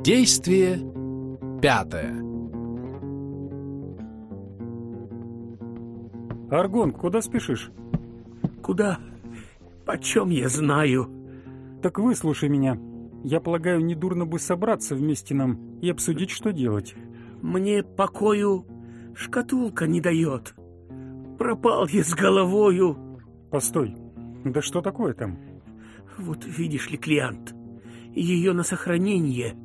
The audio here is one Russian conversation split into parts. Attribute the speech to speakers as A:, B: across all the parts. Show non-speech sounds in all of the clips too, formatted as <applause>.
A: Действие пятое.
B: Аргон, куда спешишь?
C: Куда? Почем я знаю?
B: Так выслушай меня. Я полагаю, недурно бы собраться вместе нам и обсудить, что делать.
C: Мне покою шкатулка не дает. Пропал я с головою.
B: Постой, да что такое там?
C: Вот видишь ли, клиент, ее на сохранение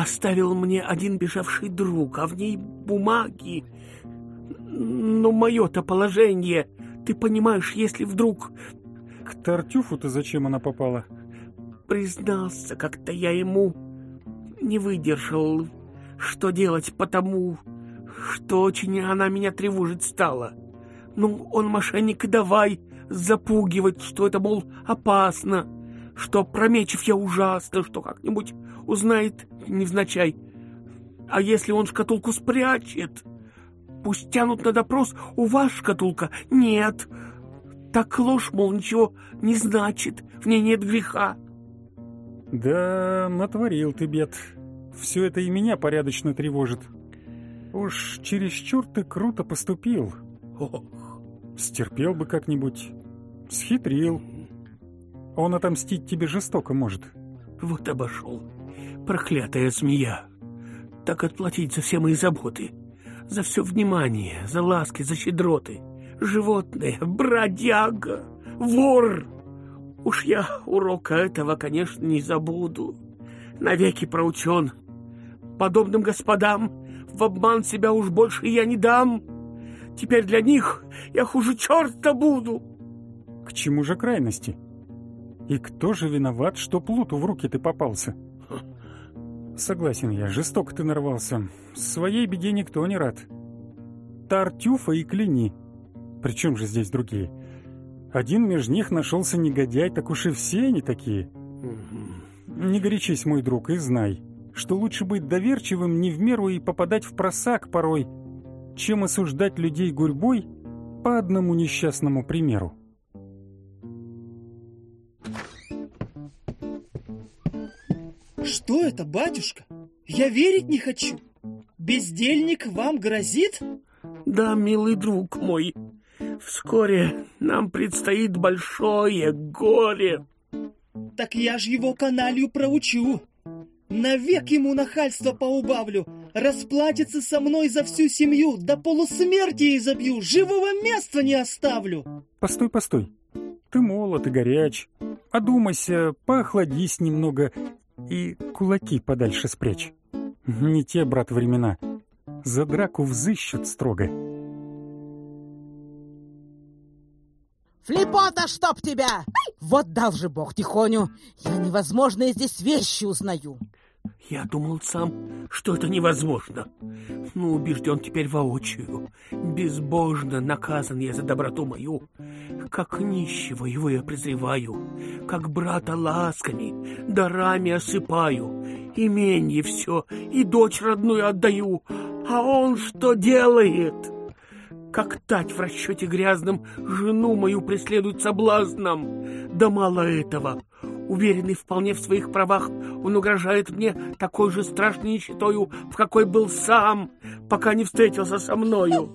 C: оставил мне один бежавший друг, а в ней бумаги. Но мое-то положение, ты понимаешь, если вдруг...
B: К Тартюфу-то зачем она попала?
C: Признался как-то я ему, не выдержал, что делать потому, что очень она меня тревожить стала. Ну, он мошенник, и давай запугивать, что это, мол, опасно, что Промечев я ужасно, что как-нибудь узнает невзначай. А если он шкатулку спрячет, пусть тянут на допрос, у вас шкатулка нет. Так ложь, мол, ничего не значит, в ней нет греха.
B: Да, натворил ты бед. Все это и меня порядочно тревожит. Уж чересчур ты круто поступил.
C: Ох,
B: Стерпел бы как-нибудь. Схитрил. Он отомстить тебе жестоко может.
C: вот обошел. Проклятая змея. Так отплатить за все мои заботы. За все внимание, за ласки, за щедроты. Животное, бродяга, вор. Уж я урока этого, конечно, не забуду. Навеки проучен. Подобным господам в обман себя уж больше я не дам. Теперь для них я хуже черта буду.
B: К чему же крайности? И кто же виноват, что плуту в руки ты попался? Согласен я, жестоко ты нарвался. Своей беде никто не рад. Тартюфа и Клини. Причем же здесь другие? Один между них нашелся негодяй, так уж и все они такие. Не горячись, мой друг, и знай, что лучше быть доверчивым не в меру и попадать в просак порой, чем осуждать людей гурьбой по одному несчастному примеру.
D: Что это, батюшка? Я верить не хочу. Бездельник вам грозит?
C: Да, милый друг мой, вскоре нам предстоит большое горе.
D: Так я ж его каналью проучу. Навек ему нахальство поубавлю. Расплатится со мной за всю семью, до полусмерти изобью, живого места не оставлю.
B: Постой, постой. Ты молод и горяч. Одумайся, поохладись немного и кулаки подальше спрячь. Не те, брат, времена. За драку взыщут строго.
E: Флипота, чтоб тебя! Вот дал же бог тихоню. Я невозможные здесь вещи узнаю.
C: Я думал сам, что это невозможно. Но убежден теперь воочию. Безбожно наказан я за доброту мою. Как нищего его я презреваю, как брата ласками, дарами осыпаю. Именье все и дочь родную отдаю. А он что делает? Как тать в расчете грязном жену мою преследует соблазном. Да мало этого. Уверенный вполне в своих правах, он угрожает мне такой же страшной нищетою, в какой был сам, пока не встретился со мною.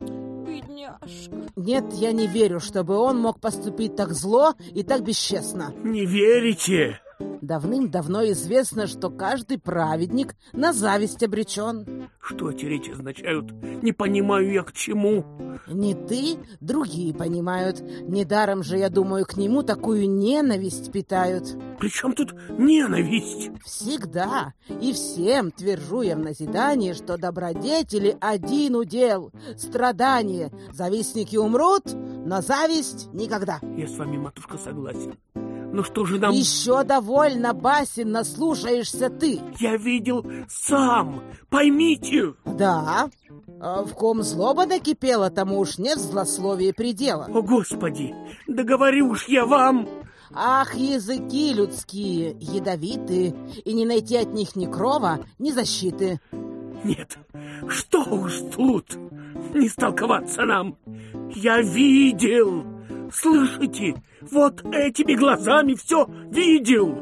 E: Бедняжка. Нет, я не верю, чтобы он мог поступить так зло и так бесчестно.
C: Не верите?
E: Давным-давно известно, что каждый праведник на зависть обречен.
C: Что эти речи означают? Не понимаю я к чему.
E: Не ты, другие понимают. Недаром же, я думаю, к нему такую ненависть питают.
C: При чем тут ненависть?
E: Всегда и всем твержу я в назидании, что добродетели один удел — страдание. Завистники умрут, но зависть никогда.
C: Я с вами, матушка, согласен. Ну что же нам...
E: Еще довольно, Басин, наслушаешься ты.
C: Я видел сам, поймите.
E: Да, а в ком злоба накипела, тому уж нет злословия предела.
C: О, Господи, да говорю уж я вам...
E: Ах, языки людские, ядовиты, и не найти от них ни крова, ни защиты.
C: Нет, что уж тут, не столковаться нам. Я видел, слышите, вот этими глазами все видел.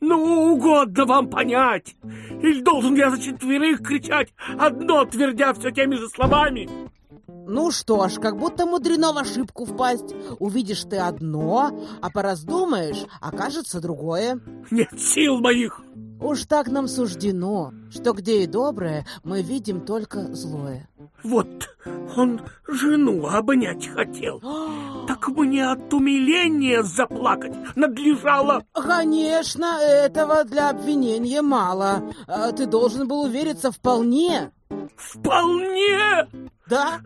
C: Ну, угодно вам понять. Или должен я за четверых кричать, одно твердя все теми же словами?
E: Ну что ж, как будто мудрено в ошибку впасть. Увидишь ты одно, а пораздумаешь, окажется другое.
C: Нет сил моих.
E: Уж так нам суждено, что где и доброе, мы видим только злое.
C: Вот он жену обнять хотел. Так мне от умиления заплакать надлежало.
E: Конечно, этого для обвинения мало. А Ты должен был увериться вполне.
C: Вполне.
E: Да?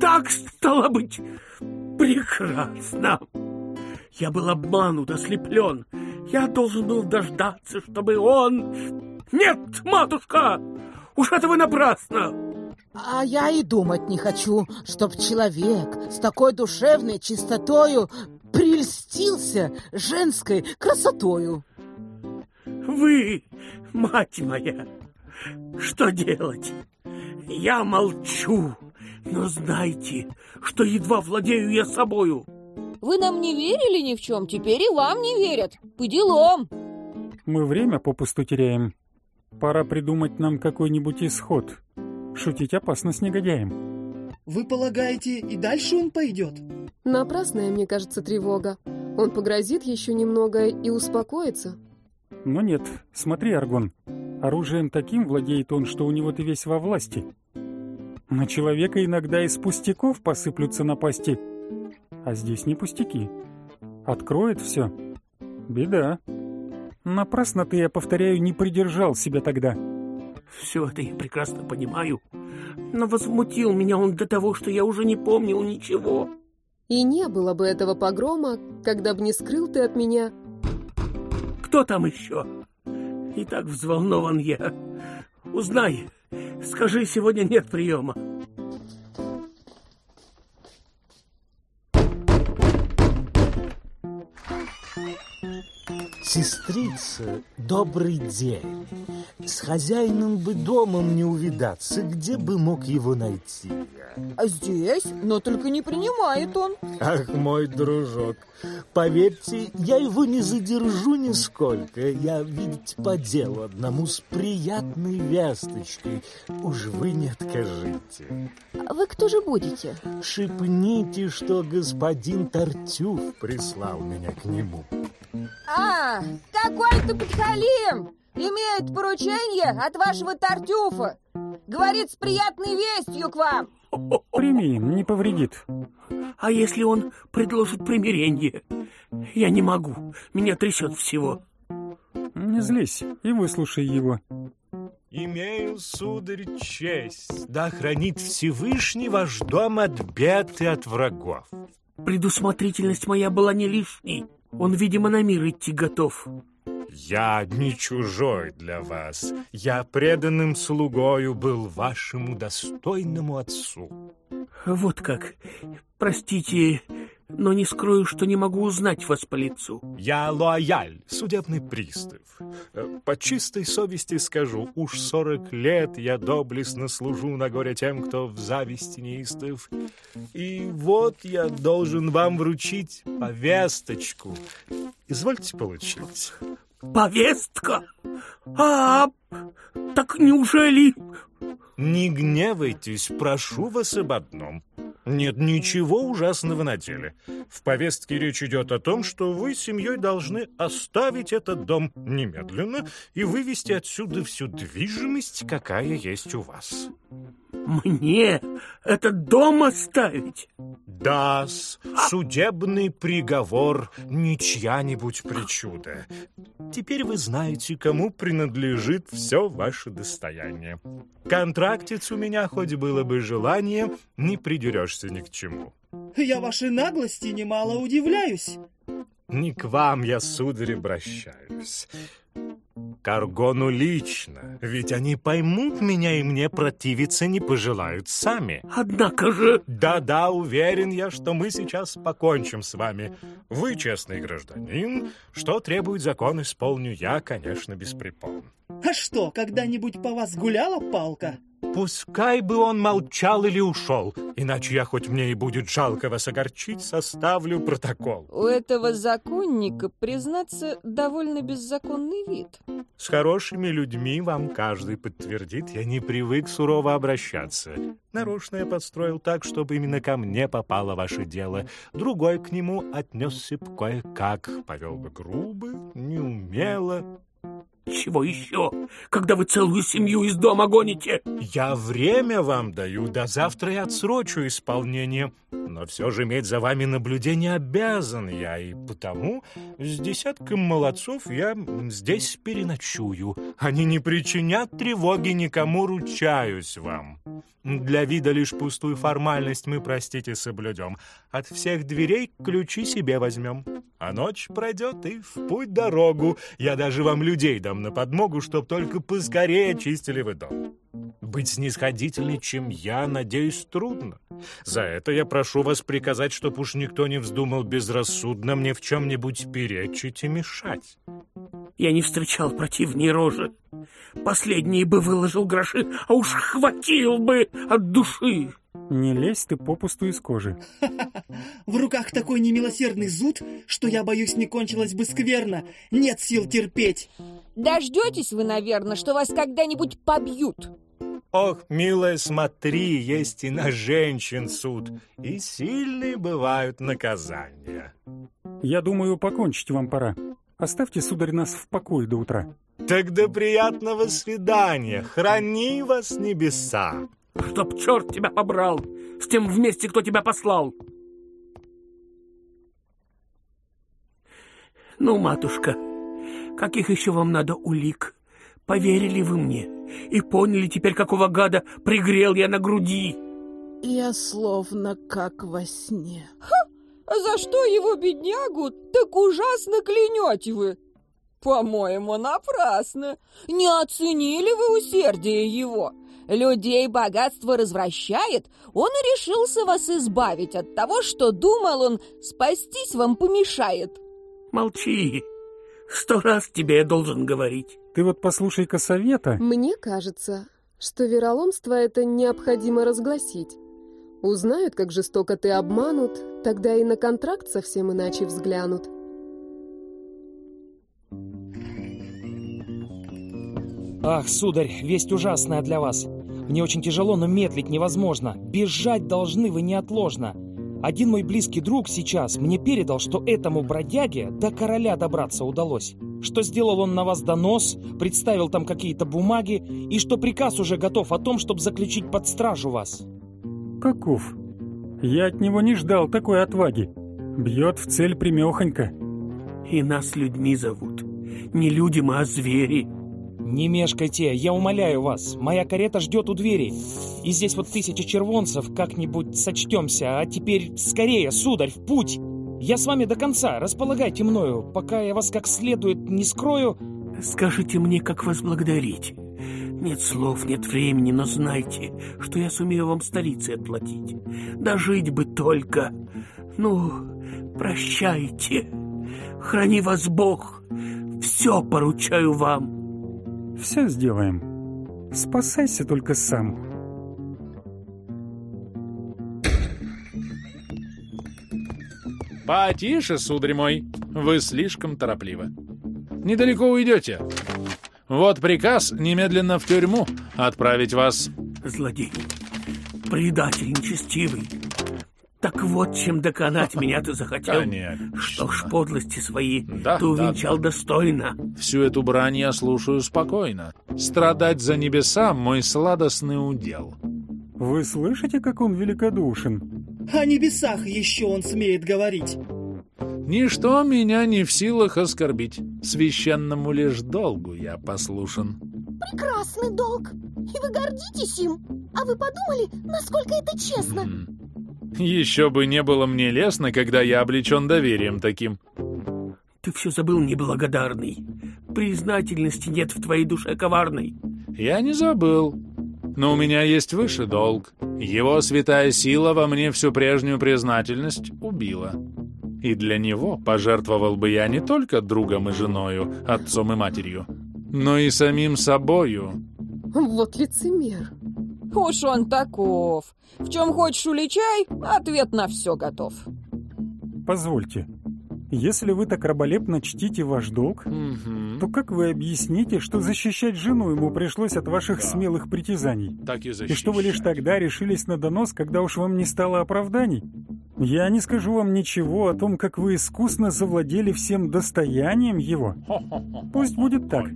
C: Так стало быть прекрасно. Я был обманут, ослеплен. Я должен был дождаться, чтобы он... Нет, матушка, уж это вы напрасно.
E: А я и думать не хочу, чтоб человек с такой душевной чистотою прельстился женской красотою.
C: Вы, мать моя, что делать? Я молчу, но знайте, что едва владею я собою.
F: Вы нам не верили ни в чем, теперь и вам не верят. По делам.
B: Мы время попусту теряем. Пора придумать нам какой-нибудь исход. Шутить опасно с негодяем.
D: Вы полагаете, и дальше он пойдет?
G: Напрасная, мне кажется, тревога. Он погрозит еще немного и успокоится.
B: Но нет, смотри, Аргон. Оружием таким владеет он, что у него ты весь во власти. На человека иногда из пустяков посыплются напасти. А здесь не пустяки. Откроет все. Беда. Напрасно ты, я повторяю, не придержал себя тогда.
C: Все это я прекрасно понимаю, но возмутил меня он до того, что я уже не помнил ничего.
G: И не было бы этого погрома, когда бы не скрыл ты от меня.
C: Кто там еще? И так взволнован я. Узнай, скажи, сегодня нет приема.
H: Сестрица, добрый день. С хозяином бы домом не увидаться, где бы мог его найти я?
F: А здесь? Но только не принимает он.
H: Ах, мой дружок, поверьте, я его не задержу нисколько. Я, видите, по делу одному с приятной весточкой. Уж вы не откажите.
F: А вы кто же будете?
H: Шепните, что господин Тартюф прислал меня к нему.
F: А, какой-то подхалим! Имеет поручение от вашего Тартюфа. Говорит с приятной вестью к вам.
B: Прими, не повредит.
C: А если он предложит примирение? Я не могу, меня трясет всего.
B: Не злись и выслушай его.
H: Имею, сударь, честь, да хранит Всевышний ваш дом от бед и от врагов.
C: Предусмотрительность моя была не лишней. Он, видимо, на мир идти готов.
H: Я не чужой для вас. Я преданным слугою был вашему достойному отцу.
C: Вот как. Простите, но не скрою, что не могу узнать вас по лицу.
H: Я лояль, судебный пристав. Э, По чистой совести скажу, уж сорок лет я доблестно служу на горе тем, кто в зависти неистов. И вот я должен вам вручить повесточку. Извольте получить.
C: Повестка? А, так неужели...
H: Не гневайтесь, прошу вас об одном. Нет ничего ужасного на деле. В повестке речь идет о том, что вы с семьей должны оставить этот дом немедленно и вывести отсюда всю движимость, какая есть у вас.
C: Мне этот дом оставить?
H: да судебный приговор, не чья-нибудь причуда. Теперь вы знаете, кому принадлежит все ваше достояние. Контрактец у меня, хоть было бы желание, не придерешься ни к чему.
D: Я вашей наглости немало удивляюсь.
H: Не к вам я, сударь, обращаюсь. К Аргону лично, ведь они поймут меня и мне противиться не пожелают сами.
C: Однако же...
H: Да-да, уверен я, что мы сейчас покончим с вами. Вы честный гражданин, что требует закон, исполню я, конечно, без препон.
D: А что, когда-нибудь по вас гуляла палка?
H: Пускай бы он молчал или ушел, иначе я, хоть мне и будет жалко вас огорчить, составлю протокол.
F: У этого законника, признаться, довольно беззаконный вид.
H: С хорошими людьми вам каждый подтвердит, я не привык сурово обращаться. Нарочно я подстроил так, чтобы именно ко мне попало ваше дело. Другой к нему отнесся бы кое-как, повел бы грубо, неумело,
C: чего еще, когда вы целую семью из дома гоните?
H: Я время вам даю, до завтра и отсрочу исполнение. Но все же иметь за вами наблюдение обязан я, и потому с десятком молодцов я здесь переночую. Они не причинят тревоги никому, ручаюсь вам. Для вида лишь пустую формальность мы, простите, соблюдем. От всех дверей ключи себе возьмем. А ночь пройдет и в путь дорогу. Я даже вам людей дам на подмогу, чтоб только поскорее чистили вы дом. Быть снисходительней, чем я, надеюсь, трудно. За это я прошу вас приказать, чтоб уж никто не вздумал безрассудно мне в чем-нибудь перечить и мешать.
C: Я не встречал противней рожи. Последний бы выложил гроши, а уж хватил бы от души.
B: Не лезь ты попусту из кожи. <laughs>
D: В руках такой немилосердный зуд, что я боюсь, не кончилось бы скверно. Нет сил терпеть.
F: Дождетесь вы, наверное, что вас когда-нибудь побьют.
H: Ох, милая, смотри, есть и на женщин суд, и сильные бывают наказания.
B: Я думаю, покончить вам пора. Оставьте, сударь, нас в покое до утра.
H: Тогда приятного свидания. Храни вас небеса.
C: Чтоб черт тебя побрал, с тем вместе, кто тебя послал. Ну, матушка, каких еще вам надо улик? Поверили вы мне и поняли теперь, какого гада пригрел я на груди?
E: Я словно как во сне.
F: Ха! За что его, беднягу, так ужасно клянете вы? По-моему, напрасно. Не оценили вы усердие его. Людей богатство развращает, он и решился вас избавить от того, что думал он спастись вам помешает.
C: Молчи. Сто раз тебе я должен говорить.
B: Ты вот послушай-ка совета.
G: Мне кажется, что вероломство это необходимо разгласить. Узнают, как жестоко ты обманут, тогда и на контракт совсем иначе взглянут.
I: Ах, сударь, весть ужасная для вас. Мне очень тяжело, но медлить невозможно. Бежать должны вы неотложно. Один мой близкий друг сейчас мне передал, что этому бродяге до короля добраться удалось. Что сделал он на вас донос, представил там какие-то бумаги, и что приказ уже готов о том, чтобы заключить под стражу вас.
B: Каков? Я от него не ждал такой отваги. Бьет в цель примехонько.
C: И нас людьми зовут. Не люди мы, а звери.
I: Не мешкайте, я умоляю вас. Моя карета ждет у двери. И здесь вот тысяча червонцев, как-нибудь сочтемся. А теперь скорее, сударь, в путь. Я с вами до конца, располагайте мною, пока я вас как следует не скрою.
C: Скажите мне, как вас благодарить. Нет слов, нет времени, но знайте, что я сумею вам столицы отплатить. Дожить бы только. Ну, прощайте. Храни вас Бог. Все поручаю вам.
B: Все сделаем. Спасайся только сам.
A: Потише, сударь мой, вы слишком торопливы. Недалеко уйдете. Вот приказ немедленно в тюрьму отправить вас.
C: Злодей, предатель нечестивый. Так вот, чем доконать меня ты захотел.
A: Конечно.
C: Что ж, подлости свои
A: Да,
C: ты увенчал
A: да, да.
C: достойно.
A: Всю эту брань я слушаю спокойно. Страдать за небеса — мой сладостный удел.
B: Вы слышите, как он великодушен?
D: О небесах еще он смеет говорить.
A: Ничто меня не в силах оскорбить. Священному лишь долгу я послушен.
J: Прекрасный долг. И вы гордитесь им. А вы подумали, насколько это честно?
A: М. Еще бы не было мне лестно, когда я облечен доверием таким.
C: Ты все забыл, неблагодарный. Признательности нет в твоей душе коварной.
A: Я не забыл. Но у меня есть выше долг. Его святая сила во мне всю прежнюю признательность убила. И для него пожертвовал бы я не только другом и женою, отцом и матерью, но и самим собою.
G: Вот лицемер.
F: Уж он таков. В чем хочешь уличай, ответ на все готов.
B: Позвольте, если вы так раболепно чтите ваш долг,
A: Мгм.
B: то как вы объясните, что защищать жену ему пришлось от ваших
A: Да.
B: смелых притязаний?
A: Так и
B: И что вы лишь тогда решились на донос, когда уж вам не стало оправданий? Я не скажу вам ничего о том, как вы искусно завладели всем достоянием его. Пусть будет так.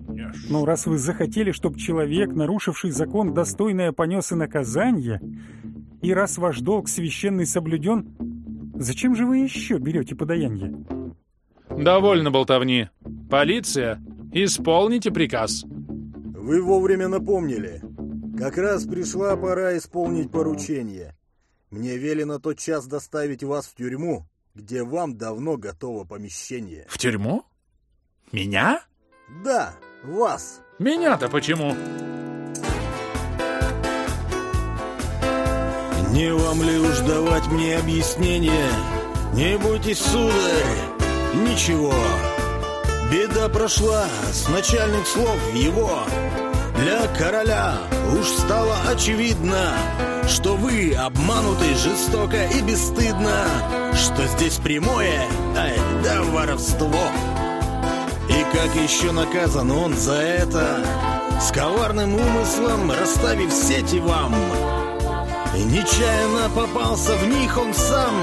B: Но раз вы захотели, чтобы человек, нарушивший закон, достойное понес и наказание, и раз ваш долг священный соблюден, зачем же вы еще берете подаяние?
A: Довольно болтовни. Полиция, исполните приказ.
K: Вы вовремя напомнили. Как раз пришла пора исполнить поручение. Мне велено тот час доставить вас в тюрьму, где вам давно готово помещение.
A: В тюрьму? Меня?
K: Да, вас.
A: Меня-то почему?
K: Не вам ли уж давать мне объяснение? Не бойтесь, сударь, ничего. Беда прошла с начальных слов его. Для короля уж стало очевидно, что вы обмануты жестоко и бесстыдно, что здесь прямое, ай, да воровство. И как еще наказан он за это, с коварным умыслом расставив сети вам. И нечаянно попался в них он сам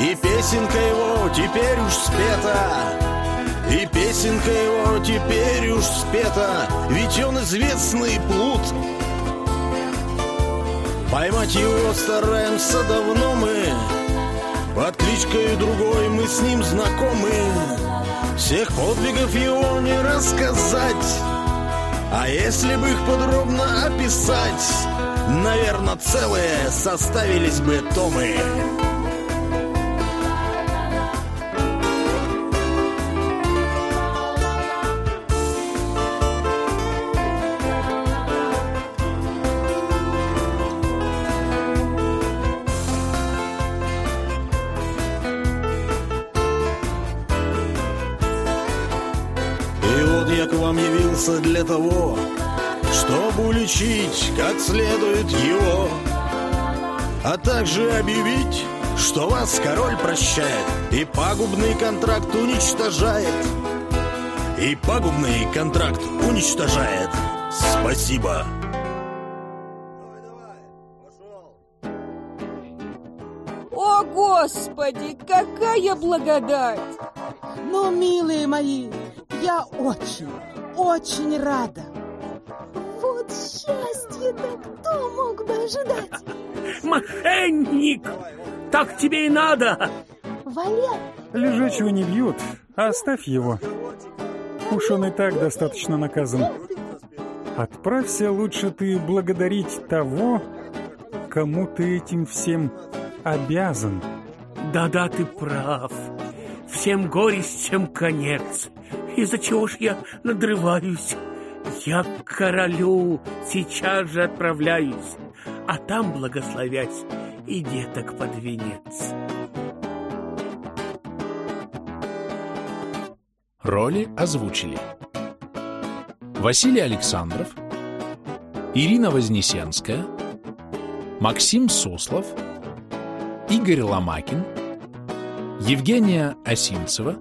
K: И песенка его теперь уж спета И песенка его теперь уж спета Ведь он известный плут Поймать его стараемся давно мы Под кличкой другой мы с ним знакомы Всех подвигов его не рассказать а если бы их подробно описать, наверное, целые составились бы томы. Явился для того, чтобы уличить как следует его, а также объявить, что вас король прощает и пагубный контракт уничтожает. И пагубный контракт уничтожает. Спасибо.
F: О, Господи, какая благодать!
E: Ну, милые мои, я очень, очень рада.
J: Вот счастье-то кто мог бы ожидать? <laughs>
C: Мошенник! Так тебе и надо!
J: Валер,
B: Лежачего не бьют, а оставь его. Уж он и так достаточно наказан. Отправься лучше ты благодарить того, кому ты этим всем обязан.
C: Да-да, ты прав. Всем горестям конец. Из-за чего ж я надрываюсь? Я к королю сейчас же отправляюсь, а там, благословясь, и деток под венец.
A: Роли озвучили Василий Александров, Ирина Вознесенская, Максим Суслов, Игорь Ломакин, Евгения Осинцева,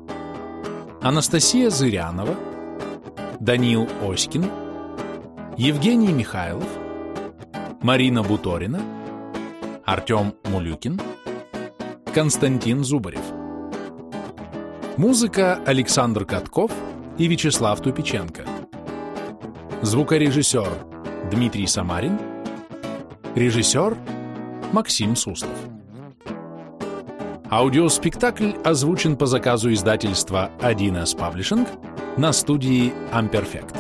A: Анастасия Зырянова, Даниил Оськин, Евгений Михайлов, Марина Буторина, Артем Мулюкин, Константин Зубарев. Музыка Александр Катков и Вячеслав Тупиченко. Звукорежиссер Дмитрий Самарин. Режиссер Максим Суслов. Аудиоспектакль озвучен по заказу издательства 1С Паблишинг на студии Amperfect.